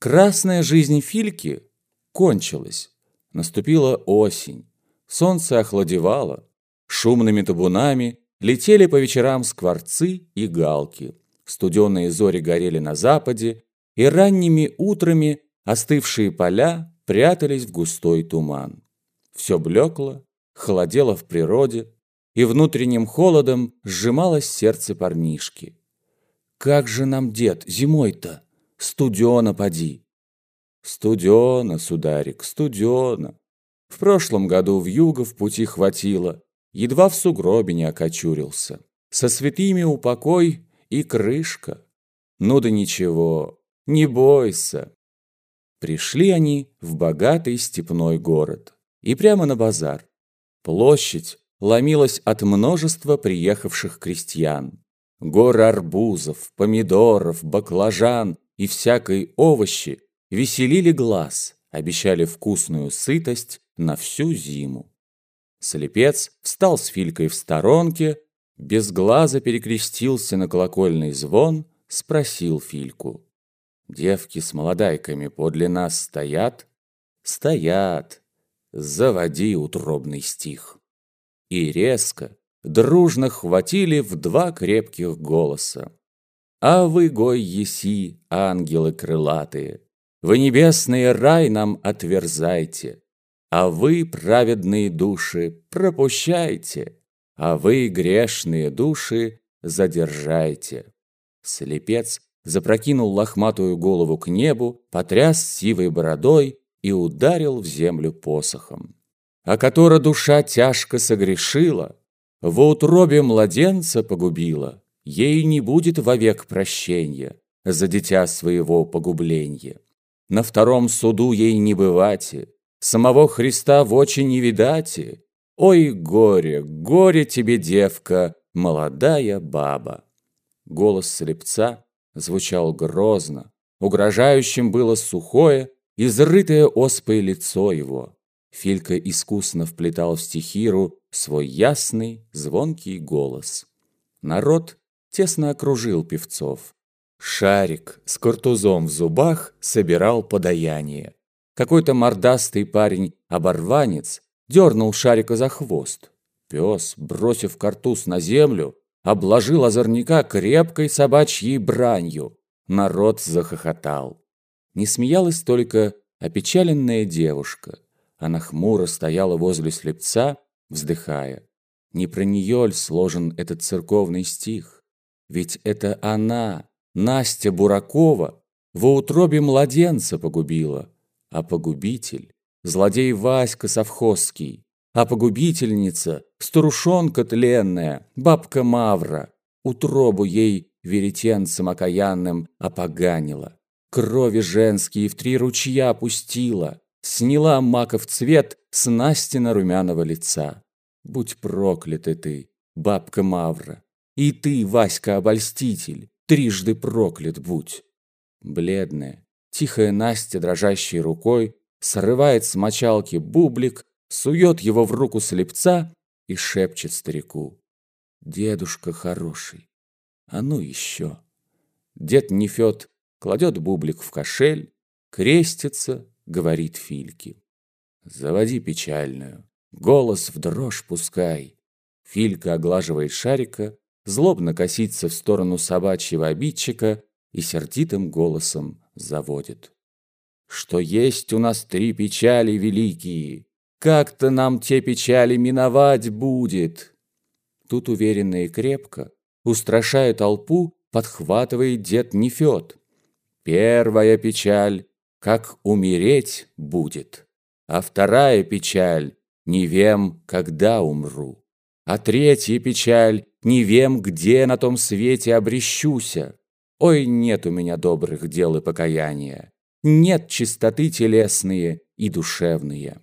Красная жизнь Фильки кончилась. Наступила осень. Солнце охладевало. Шумными табунами летели по вечерам скворцы и галки. Студеные зори горели на западе, и ранними утрами остывшие поля прятались в густой туман. Все блекло, холодело в природе, и внутренним холодом сжималось сердце парнишки. «Как же нам, дед, зимой-то? Студено поди!» «Студено, сударик, студено. В прошлом году в юго в пути хватило, едва в сугробе не окочурился. Со святыми упокой и крышка. Ну да ничего, не бойся». Пришли они в богатый степной город и прямо на базар. Площадь ломилась от множества приехавших крестьян. Горы арбузов, помидоров, баклажан и всякой овощи веселили глаз, обещали вкусную сытость на всю зиму. Слепец встал с Филькой в сторонке, без глаза перекрестился на колокольный звон, спросил Фильку. «Девки с молодайками подле нас стоят?» «Стоят. Заводи утробный стих». И резко, дружно хватили в два крепких голоса. «А вы, гой еси, ангелы крылатые, вы небесный рай нам отверзайте, а вы, праведные души, пропущайте, а вы, грешные души, задержайте. Слепец запрокинул лохматую голову к небу, потряс сивой бородой и ударил в землю посохом. А которая душа тяжко согрешила, во утробе младенца погубила, ей не будет вовек прощения за дитя своего погубления. На втором суду ей не бывати, Самого Христа в очи не видати. Ой, горе, горе тебе, девка, молодая баба. Голос слепца звучал грозно, угрожающим было сухое, изрытое оспой лицо его. Филька искусно вплетал в стихиру свой ясный, звонкий голос. Народ тесно окружил певцов. Шарик с картузом в зубах собирал подаяние. Какой-то мордастый парень-оборванец дернул Шарика за хвост. Пес, бросив картуз на землю, обложил озорника крепкой собачьей бранью. Народ захохотал. Не смеялась только опечаленная девушка. Она хмуро стояла возле слепца, вздыхая. Не про нее ль сложен этот церковный стих? Ведь это она, Настя Буракова во утробе младенца погубила, а погубитель – злодей Васька Совхозский, а погубительница – старушонка тленная, бабка Мавра, утробу ей веретенцем окаянным опоганила, крови женские в три ручья пустила, сняла маков цвет с Настина румяного лица. Будь прокляты ты, бабка Мавра, и ты, Васька-обольститель, трижды проклят будь. Бледная, тихая Настя, дрожащей рукой, срывает с мочалки бублик, сует его в руку слепца и шепчет старику. «Дедушка хороший, а ну еще!» Дед Нефед кладет бублик в кошель, крестится, говорит Фильке. «Заводи печальную, голос в дрожь пускай». Филька оглаживает шарика, злобно косится в сторону собачьего обидчика и сердитым голосом заводит. Что есть у нас три печали великие, как-то нам те печали миновать будет. Тут уверенно и крепко, устрашая толпу, подхватывает дед Нефед. Первая печаль, как умереть будет, а вторая печаль, не вем, когда умру. А третья печаль, не вем, где на том свете обрещуся. Ой, нет у меня добрых дел и покаяния. Нет чистоты телесные и душевные.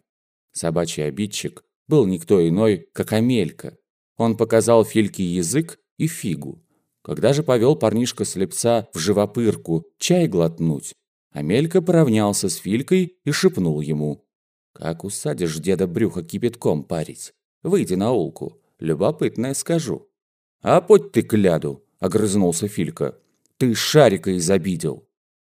Собачий обидчик был никто иной, как Амелька. Он показал Фильке язык и фигу. Когда же повел парнишка-слепца в живопырку чай глотнуть, Амелька поравнялся с Филькой и шепнул ему. «Как усадишь деда брюха кипятком парить? Выйди на улку, любопытное скажу». «А подь ты кляду!» — огрызнулся Филька. «Ты шарика изобидел!»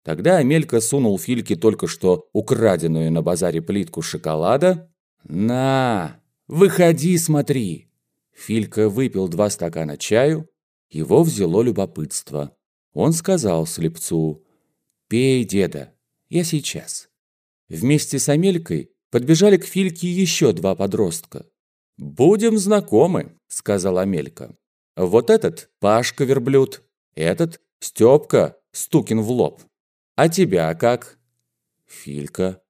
Тогда Амелька сунул Фильке только что украденную на базаре плитку шоколада. «На, выходи, смотри!» Филька выпил два стакана чаю. Его взяло любопытство. Он сказал слепцу, «Пей, деда, я сейчас». Вместе с Амелькой подбежали к Фильке еще два подростка. «Будем знакомы», — сказала Амелька. «Вот этот Пашка верблюд, этот Степка Стукин в лоб. А тебя как?» «Филька».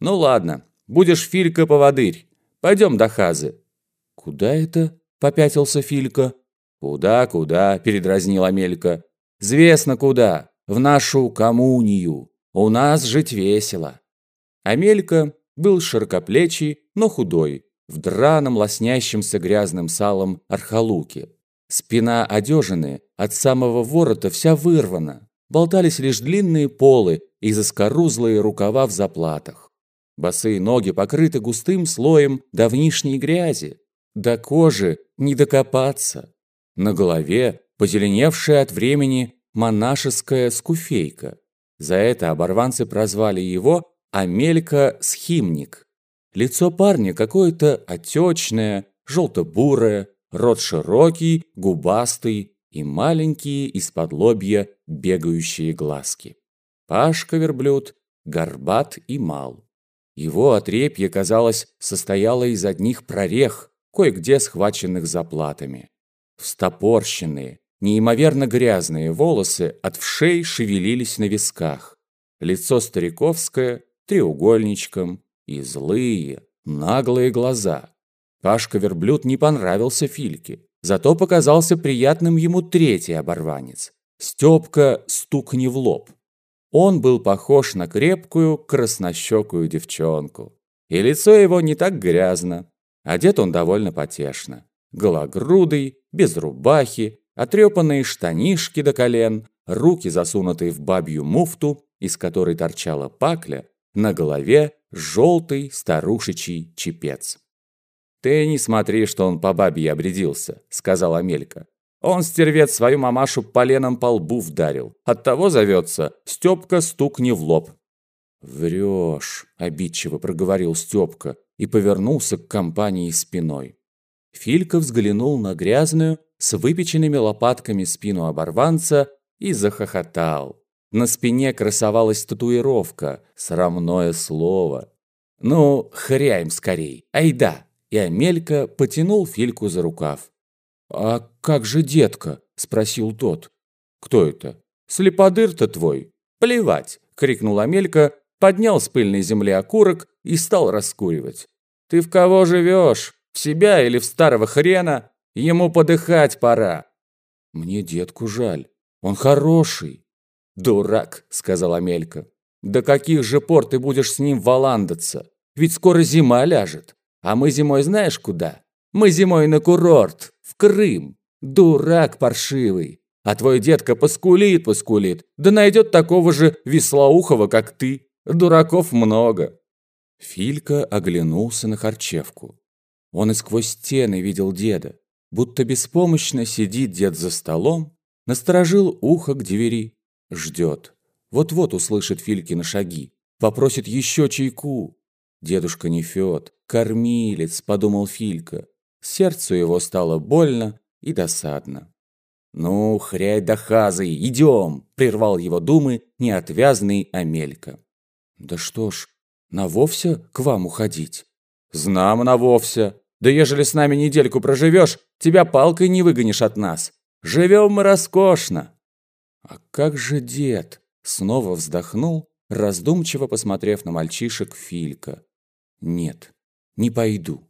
«Ну ладно, будешь Филька-поводырь. Пойдем до Хазы». «Куда это?» – попятился Филька. «Куда, куда?» – передразнил Амелька. «Звездно куда. В нашу коммунию. У нас жить весело». Амелька был широкоплечий, но худой, в драном лоснящемся грязным салом архалуке. Спина одежаны, от самого ворота вся вырвана болтались лишь длинные полы и заскорузлые рукава в заплатах. Босые ноги покрыты густым слоем давнишней грязи. До кожи не докопаться. На голове позеленевшая от времени монашеская скуфейка. За это оборванцы прозвали его Амелька-схимник. Лицо парня какое-то отечное, желто-бурое, рот широкий, губастый, и маленькие из-под лобья бегающие глазки. Пашка-верблюд горбат и мал. Его отрепье, казалось, состояло из одних прорех, кое-где схваченных заплатами. Встопорщенные, неимоверно грязные волосы от вшей шевелились на висках. Лицо стариковское, треугольничком, и злые, наглые глаза. Пашка-верблюд не понравился Фильке. Зато показался приятным ему третий оборванец. Степка стукни в лоб. Он был похож на крепкую, краснощекую девчонку. И лицо его не так грязно. Одет он довольно потешно. Гологрудый, без рубахи, отрепанные штанишки до колен, руки засунутые в бабью муфту, из которой торчала пакля, на голове желтый старушечий чепец. «Ты не смотри, что он по бабе обрядился», — сказал Амелька. «Он, стервец, свою мамашу поленом по лбу вдарил. Оттого зовется Степка стукни в лоб». «Врешь», — обидчиво проговорил Степка и повернулся к компании спиной. Филька взглянул на грязную, с выпеченными лопатками спину оборванца и захохотал. На спине красовалась татуировка, срамное слово. «Ну, хряем скорей, айда!» и Амелька потянул Фильку за рукав. «А как же детка?» – спросил тот. «Кто это?» «Слеподыр-то твой!» «Плевать!» – крикнул Амелька, поднял с пыльной земли окурок и стал раскуривать. «Ты в кого живешь? В себя или в старого хрена? Ему подыхать пора!» «Мне детку жаль. Он хороший!» «Дурак!» – сказал Амелька. «До каких же пор ты будешь с ним валандаться? Ведь скоро зима ляжет!» А мы зимой знаешь куда? Мы зимой на курорт, в Крым. Дурак паршивый. А твой детка поскулит, поскулит, да найдет такого же веслоухого, как ты. Дураков много». Филька оглянулся на харчевку. Он и сквозь стены видел деда. Будто беспомощно сидит дед за столом, насторожил ухо к двери, ждет. Вот-вот услышит Филькины шаги, попросит еще чайку. Дедушка Нефёд, кормилец, подумал Филька. Сердцу его стало больно и досадно. «Ну, хрядь да хазы, идем!» – прервал его думы неотвязный Амелька. «Да что ж, на вовсе к вам уходить?» «Знамо на вовсе. Да ежели с нами недельку проживешь, тебя палкой не выгонишь от нас. Живем мы роскошно!» «А как же дед?» – снова вздохнул, раздумчиво посмотрев на мальчишек Филька. Нет, не пойду.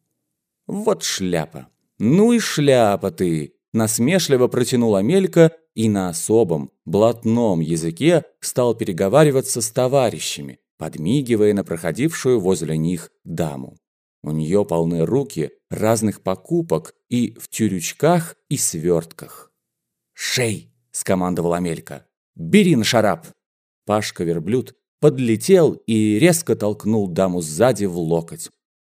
Вот шляпа. Ну и шляпа ты! Насмешливо протянула Мелька и на особом, блатном языке стал переговариваться с товарищами, подмигивая на проходившую возле них даму. У нее полны руки разных покупок и в тюрючках и свертках. «Шей!» – скомандовала Амелька. «Бери на шарап!» Пашка-верблюд подлетел и резко толкнул даму сзади в локоть.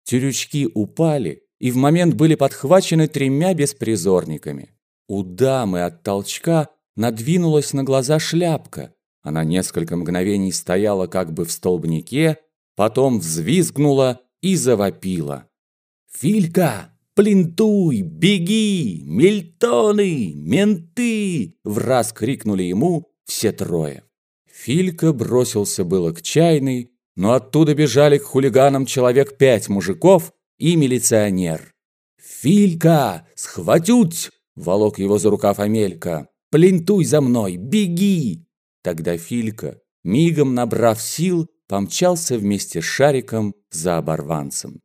Тюрючки упали и в момент были подхвачены тремя беспризорниками. У дамы от толчка надвинулась на глаза шляпка, Она несколько мгновений стояла как бы в столбнике, потом взвизгнула и завопила. «Филька, плинтуй, беги, мельтоны, менты!» Враз крикнули ему все трое. Филька бросился было к чайной, но оттуда бежали к хулиганам человек пять мужиков и милиционер. «Филька, схватють!» — волок его за рукав Амелька. «Плинтуй за мной, беги!» Тогда Филька, мигом набрав сил, помчался вместе с шариком за оборванцем.